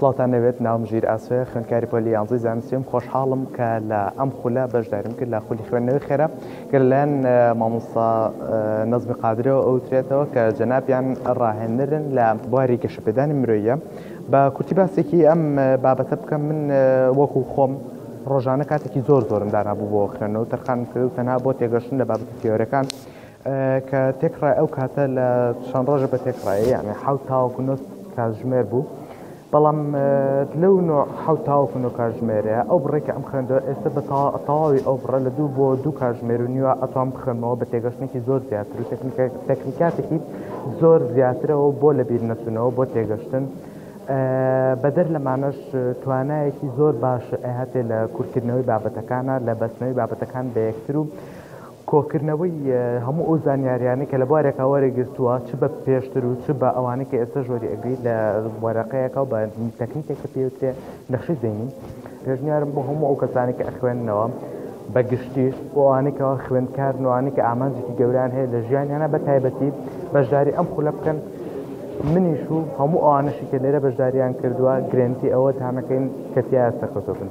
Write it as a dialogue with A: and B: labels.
A: سڵاوتان لەوێت ناوم ژیر ئاسۆیە خوێندکاری پۆلی یانزەی زانستیم خۆشحاڵم کە لە ئەم خولە بەشداریم کرد لە خولی خوێندنەوەی خێرا کە لەلایەن مامۆستا نەزمی قادرەوە ئەوترێتەوە کە جەنابیان ڕاهێنرن لە بواری گەشەپێدانی مرۆیە بە کورتی باسێکی ئەم بابەتە بکەم من وەکو خۆم ڕۆژانە کاتێکی زۆر زۆرم دانابوو بۆ خوێنەوە تەرخان کرد و تەنها بۆ تێگەشتن لە بابەتە تیۆرەکان کە تێکڕای ئەو کاتە لە چەند ڕۆژە بە تێکڕای یانێ حەوت تاوەکو نۆ کاتژمێر بوو بەڵام لەو نۆ حەوت تاوەکو نۆ کاتژمێرەیە ئەو بڕێک کە ئەم خوێندەوە ئێستا بە تەواوی ئەو بڕە لە دوو بۆ دوو کاتژمێر و نیوە ئەتوان بخوێنمەوە بە تێگەشتێکی زۆر زیاتر و تەکنیکاتێکی زۆر زیاترەوە بۆ لەبیر نەچوونەوە بۆ تێگەشتن بەدەر لەمانەش توانایەکی زۆر باش ئەهاتێ لە کورتکردنەوەی بابەتەکانە لە بەستنەوەی بابەتەکان بە یەکتر و کۆکردنەوەی هەموو ئەو زانیاریانەی کە لە بوارێکا وەری گرتووە چ بە پێشتر و چ بە ئەوانەی کە ئێستا ژۆری ئەگری لە وەرەقەیەکە و بە تەکنیکێک کە پێوترێ نەخشی زەینی پێشنیارم بۆ هەموو ئەو کەسانی کە ئەخوێننەوە بە گشتیش بۆوانێکەوە خوێندکار نوانێک کە ئامانجێکی گەوران هەیە لە ژیانیانە بە تایبەتی بەشداری ئەم خولە بکەن منیش و هەموو ئەوانشی کە لێرە بەشداریان کردووە گرنتی ئەوە تامەکەین کەتیایە سەرکەوتۆ بن